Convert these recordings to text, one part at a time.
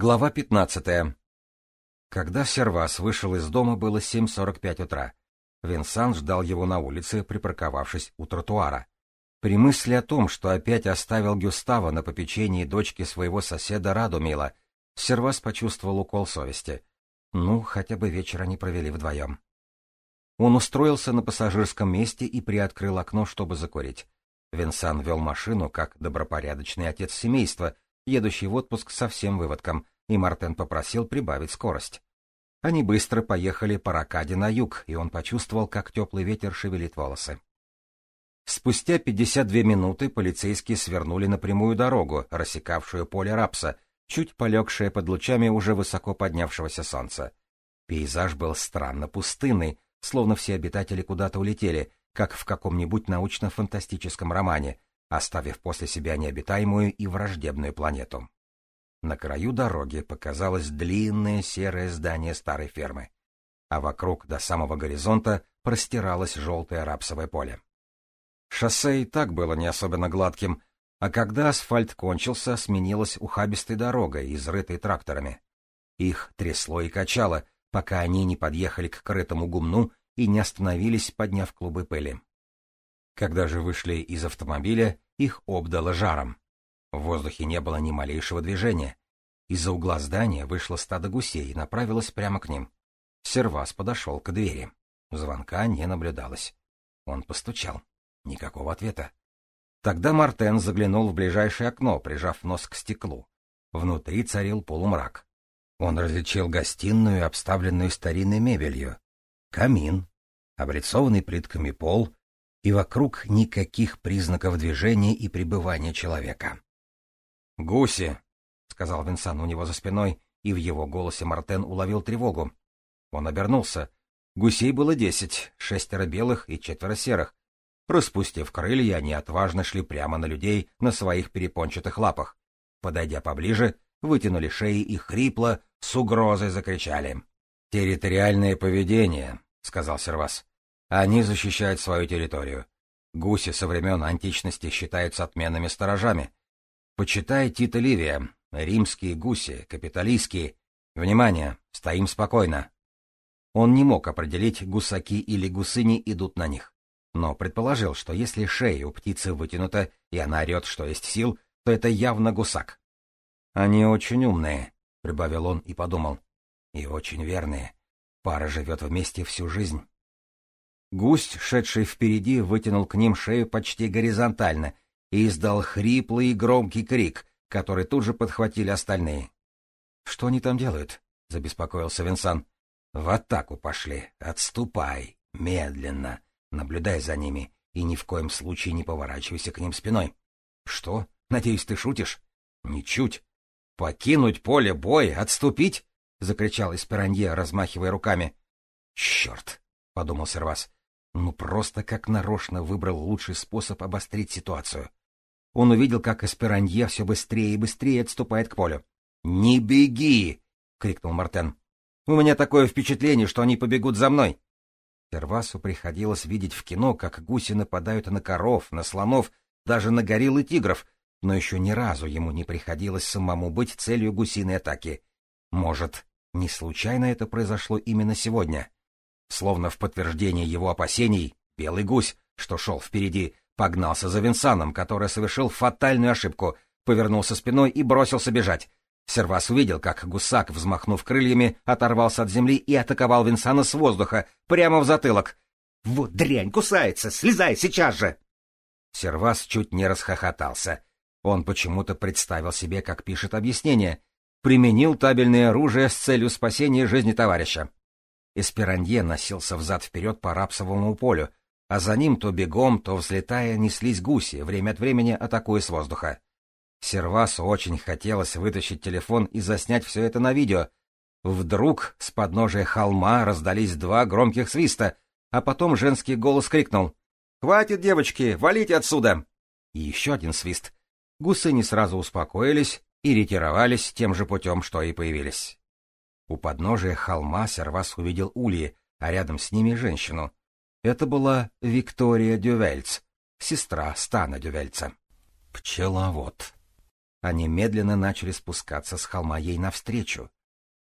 Глава 15. Когда Сервас вышел из дома, было 7.45 утра. Винсан ждал его на улице, припарковавшись у тротуара. При мысли о том, что опять оставил Гюстава на попечении дочки своего соседа Радумила, Сервас почувствовал укол совести. Ну, хотя бы вечер они провели вдвоем. Он устроился на пассажирском месте и приоткрыл окно, чтобы закурить. Винсан вел машину, как добропорядочный отец семейства — едущий в отпуск со всем выводком, и Мартен попросил прибавить скорость. Они быстро поехали по ракаде на юг, и он почувствовал, как теплый ветер шевелит волосы. Спустя 52 минуты полицейские свернули на прямую дорогу, рассекавшую поле рапса, чуть полегшее под лучами уже высоко поднявшегося солнца. Пейзаж был странно пустынный, словно все обитатели куда-то улетели, как в каком-нибудь научно-фантастическом романе, оставив после себя необитаемую и враждебную планету. На краю дороги показалось длинное серое здание старой фермы, а вокруг до самого горизонта простиралось желтое рапсовое поле. Шоссе и так было не особенно гладким, а когда асфальт кончился, сменилась ухабистой дорогой, изрытой тракторами. Их трясло и качало, пока они не подъехали к крытому гумну и не остановились, подняв клубы пыли. Когда же вышли из автомобиля, их обдало жаром. В воздухе не было ни малейшего движения. Из-за угла здания вышло стадо гусей и направилось прямо к ним. Сервас подошел к двери. Звонка не наблюдалось. Он постучал. Никакого ответа. Тогда Мартен заглянул в ближайшее окно, прижав нос к стеклу. Внутри царил полумрак. Он различил гостиную, обставленную старинной мебелью. Камин, облицованный плитками пол, и вокруг никаких признаков движения и пребывания человека. «Гуси!» — сказал Винсан у него за спиной, и в его голосе Мартен уловил тревогу. Он обернулся. Гусей было десять, шестеро белых и четверо серых. Распустив крылья, они отважно шли прямо на людей на своих перепончатых лапах. Подойдя поближе, вытянули шеи и хрипло, с угрозой закричали. «Территориальное поведение», — сказал Сервас. Они защищают свою территорию. Гуси со времен античности считаются отменными сторожами. Почитай Тита Ливия, римские гуси, капиталистские. Внимание, стоим спокойно. Он не мог определить, гусаки или гусыни идут на них. Но предположил, что если шея у птицы вытянута, и она орет, что есть сил, то это явно гусак. «Они очень умные», — прибавил он и подумал. «И очень верные. Пара живет вместе всю жизнь». Гусь, шедший впереди, вытянул к ним шею почти горизонтально и издал хриплый и громкий крик, который тут же подхватили остальные. — Что они там делают? — забеспокоился Винсан. — В атаку пошли. Отступай. Медленно. Наблюдай за ними и ни в коем случае не поворачивайся к ним спиной. — Что? Надеюсь, ты шутишь? — Ничуть. — Покинуть поле боя, отступить? — закричал Эсперанье, размахивая руками. — Черт! — подумал Сервас. Ну, просто как нарочно выбрал лучший способ обострить ситуацию. Он увидел, как Эсперанье все быстрее и быстрее отступает к полю. «Не беги!» — крикнул Мартен. «У меня такое впечатление, что они побегут за мной!» Сервасу приходилось видеть в кино, как гуси нападают на коров, на слонов, даже на горилл и тигров, но еще ни разу ему не приходилось самому быть целью гусиной атаки. Может, не случайно это произошло именно сегодня? Словно в подтверждение его опасений, белый гусь, что шел впереди, погнался за Винсаном, который совершил фатальную ошибку, повернулся спиной и бросился бежать. Сервас увидел, как гусак, взмахнув крыльями, оторвался от земли и атаковал Винсана с воздуха, прямо в затылок. «Вот дрянь кусается! Слезай сейчас же!» Сервас чуть не расхохотался. Он почему-то представил себе, как пишет объяснение. Применил табельное оружие с целью спасения жизни товарища. Эсперанье носился взад-вперед по рапсовому полю, а за ним то бегом, то взлетая неслись гуси, время от времени атакуя с воздуха. Сервасу очень хотелось вытащить телефон и заснять все это на видео. Вдруг с подножия холма раздались два громких свиста, а потом женский голос крикнул «Хватит, девочки, валите отсюда!» И еще один свист. Гусы не сразу успокоились и ретировались тем же путем, что и появились. У подножия холма Сервас увидел ульи, а рядом с ними женщину. Это была Виктория Дювельц, сестра Стана Дювельца. Пчеловод. Они медленно начали спускаться с холма ей навстречу.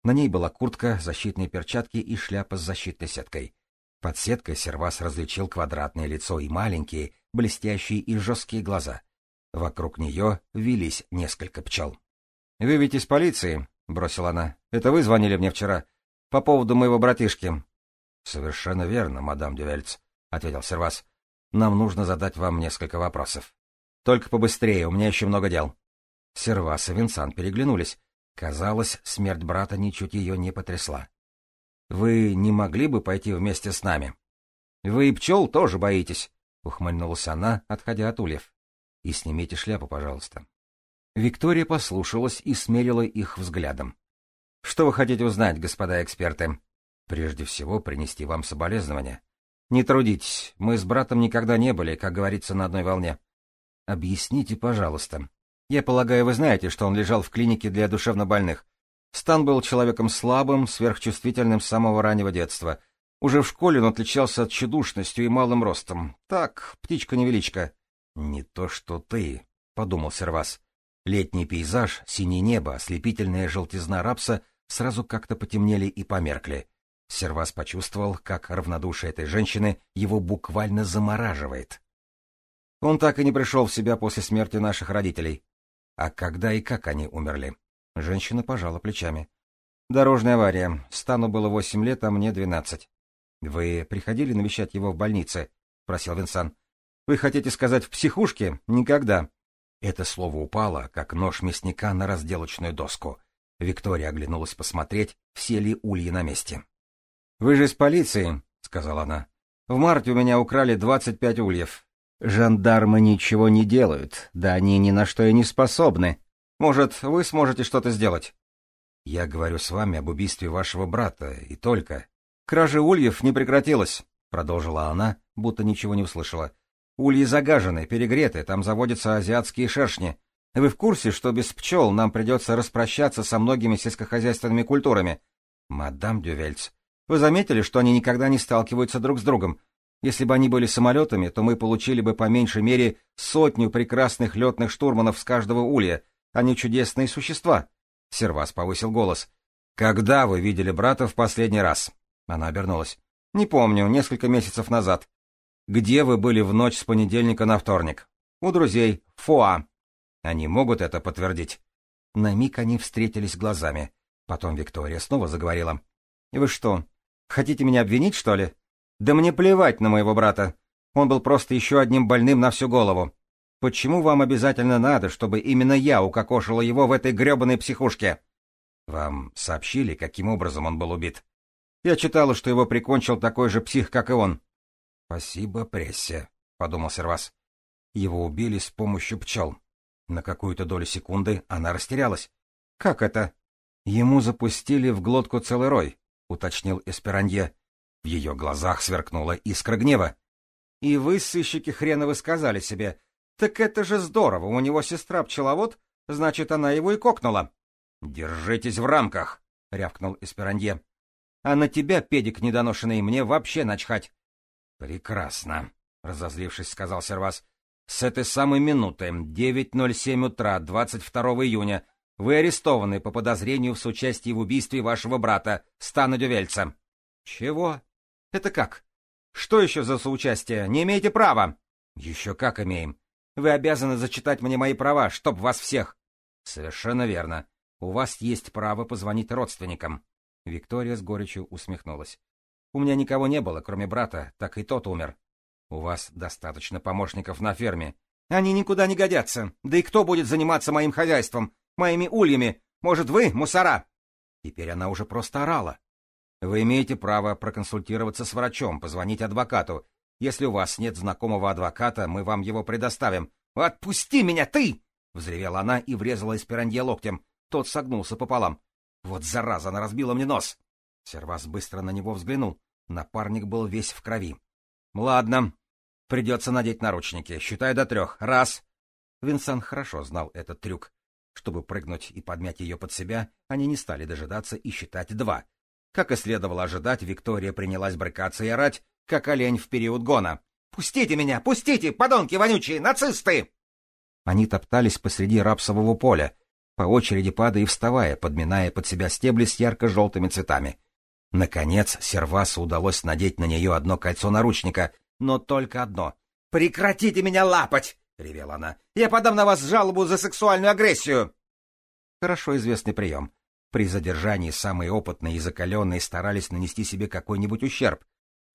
На ней была куртка, защитные перчатки и шляпа с защитной сеткой. Под сеткой Сервас различил квадратное лицо и маленькие, блестящие и жесткие глаза. Вокруг нее вились несколько пчел. — Вы ведь из полиции? — бросила она. — Это вы звонили мне вчера? По поводу моего братишки. — Совершенно верно, мадам Дювельц, — ответил Сервас. — Нам нужно задать вам несколько вопросов. — Только побыстрее, у меня еще много дел. Сервас и Винсан переглянулись. Казалось, смерть брата ничуть ее не потрясла. — Вы не могли бы пойти вместе с нами? — Вы и пчел тоже боитесь, — ухмыльнулась она, отходя от ульев. — И снимите шляпу, пожалуйста. Виктория послушалась и смерила их взглядом. — Что вы хотите узнать, господа эксперты? — Прежде всего, принести вам соболезнования. — Не трудитесь, мы с братом никогда не были, как говорится, на одной волне. — Объясните, пожалуйста, я полагаю, вы знаете, что он лежал в клинике для душевнобольных. Стан был человеком слабым, сверхчувствительным с самого раннего детства. Уже в школе он отличался от тщедушностью и малым ростом. Так, птичка-невеличка. — Не то что ты, — подумал Сервас. Летний пейзаж, синее небо, ослепительная желтизна рапса сразу как-то потемнели и померкли. Сервас почувствовал, как равнодушие этой женщины его буквально замораживает. Он так и не пришел в себя после смерти наших родителей. А когда и как они умерли? Женщина пожала плечами. Дорожная авария. Стану было восемь лет, а мне двенадцать. Вы приходили навещать его в больнице? Просил Винсан. Вы хотите сказать в психушке? Никогда. Это слово упало, как нож мясника на разделочную доску. Виктория оглянулась посмотреть, все ли ульи на месте. — Вы же из полиции, — сказала она. — В марте у меня украли двадцать пять ульев. Жандармы ничего не делают, да они ни на что и не способны. Может, вы сможете что-то сделать? Я говорю с вами об убийстве вашего брата, и только. Кража ульев не прекратилась, продолжила она, будто ничего не услышала. Ульи загажены, перегреты, там заводятся азиатские шершни. Вы в курсе, что без пчел нам придется распрощаться со многими сельскохозяйственными культурами? Мадам Дювельц, вы заметили, что они никогда не сталкиваются друг с другом? Если бы они были самолетами, то мы получили бы по меньшей мере сотню прекрасных летных штурманов с каждого улья. Они чудесные существа. Сервас повысил голос. «Когда вы видели брата в последний раз?» Она обернулась. «Не помню, несколько месяцев назад». «Где вы были в ночь с понедельника на вторник?» «У друзей. Фуа». «Они могут это подтвердить?» На миг они встретились глазами. Потом Виктория снова заговорила. «Вы что, хотите меня обвинить, что ли?» Да мне плевать на моего брата. Он был просто еще одним больным на всю голову. Почему вам обязательно надо, чтобы именно я укокошила его в этой гребаной психушке? Вам сообщили, каким образом он был убит? Я читала, что его прикончил такой же псих, как и он. Спасибо прессе, — подумал Сервас. Его убили с помощью пчел. На какую-то долю секунды она растерялась. Как это? Ему запустили в глотку целый рой, — уточнил Эсперанье. В ее глазах сверкнула искра гнева. — И вы, сыщики хреновы, сказали себе, так это же здорово, у него сестра пчеловод, значит, она его и кокнула. — Держитесь в рамках, — рявкнул Эсперанье. — А на тебя, педик недоношенный, мне вообще начхать. — Прекрасно, — разозлившись, сказал Сервас. — С этой самой минуты, 9.07 утра, 22 июня, вы арестованы по подозрению в соучастии в убийстве вашего брата, Стана Дювельца. — Чего? Это как? Что еще за соучастие? Не имеете права? Еще как имеем. Вы обязаны зачитать мне мои права, чтоб вас всех. Совершенно верно. У вас есть право позвонить родственникам. Виктория с горечью усмехнулась. У меня никого не было, кроме брата, так и тот умер. У вас достаточно помощников на ферме. Они никуда не годятся. Да и кто будет заниматься моим хозяйством, моими ульями? Может, вы, мусора? Теперь она уже просто орала. Вы имеете право проконсультироваться с врачом, позвонить адвокату. Если у вас нет знакомого адвоката, мы вам его предоставим. Отпусти меня, ты! Взревела она и врезала Эсперанье локтем. Тот согнулся пополам. Вот зараза, она разбила мне нос. Сервас быстро на него взглянул. Напарник был весь в крови. Ладно, придется надеть наручники. Считай до трех. Раз. Винсан хорошо знал этот трюк. Чтобы прыгнуть и подмять ее под себя, они не стали дожидаться и считать два. Как и следовало ожидать, Виктория принялась брыкаться и орать, как олень в период гона. «Пустите меня! Пустите, подонки вонючие, нацисты!» Они топтались посреди рапсового поля, по очереди падая и вставая, подминая под себя стебли с ярко-желтыми цветами. Наконец, Сервасу удалось надеть на нее одно кольцо наручника, но только одно. «Прекратите меня лапать!» — ревела она. «Я подам на вас жалобу за сексуальную агрессию!» Хорошо известный прием. При задержании самые опытные и закаленные старались нанести себе какой-нибудь ущерб.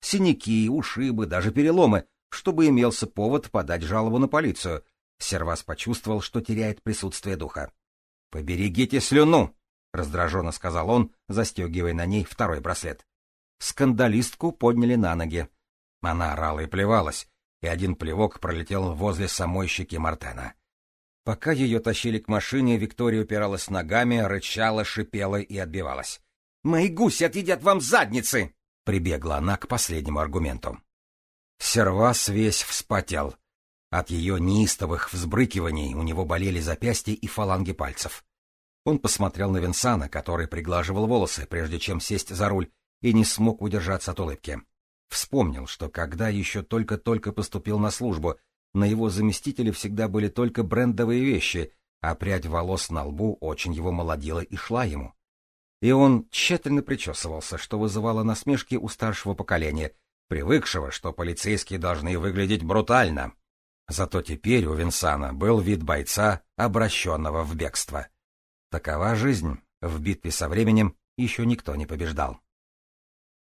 Синяки, ушибы, даже переломы, чтобы имелся повод подать жалобу на полицию. Сервас почувствовал, что теряет присутствие духа. «Поберегите слюну!» — раздраженно сказал он, застегивая на ней второй браслет. Скандалистку подняли на ноги. Она орала и плевалась, и один плевок пролетел возле самой щеки Мартена. Пока ее тащили к машине, Виктория упиралась ногами, рычала, шипела и отбивалась. «Мои гуси отъедят вам задницы!» — прибегла она к последнему аргументу. Сервас весь вспотел. От ее неистовых взбрыкиваний у него болели запястья и фаланги пальцев. Он посмотрел на Винсана, который приглаживал волосы, прежде чем сесть за руль, и не смог удержаться от улыбки. Вспомнил, что когда еще только-только поступил на службу, на его заместителе всегда были только брендовые вещи, а прядь волос на лбу очень его молодила и шла ему. И он тщательно причесывался, что вызывало насмешки у старшего поколения, привыкшего, что полицейские должны выглядеть брутально. Зато теперь у Винсана был вид бойца, обращенного в бегство. Такова жизнь. В битве со временем еще никто не побеждал.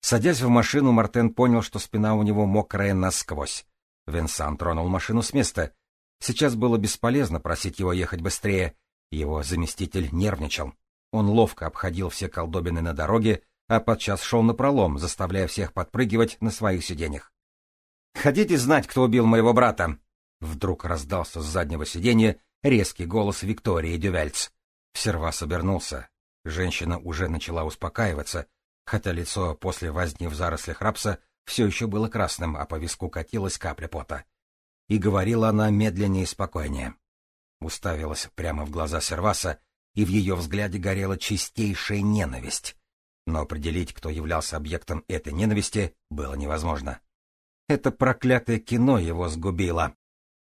Садясь в машину, Мартен понял, что спина у него мокрая насквозь. Винсан тронул машину с места. Сейчас было бесполезно просить его ехать быстрее. Его заместитель нервничал. Он ловко обходил все колдобины на дороге, а подчас шел напролом, заставляя всех подпрыгивать на своих сиденьях. «Хотите знать, кто убил моего брата?» Вдруг раздался с заднего сиденья резкий голос Виктории Дювельц. Сервас обернулся. Женщина уже начала успокаиваться, хотя лицо после возни в зарослях рапса все еще было красным, а по виску катилась капля пота. И говорила она медленнее и спокойнее. Уставилась прямо в глаза Серваса, и в ее взгляде горела чистейшая ненависть. Но определить, кто являлся объектом этой ненависти, было невозможно. Это проклятое кино его сгубило.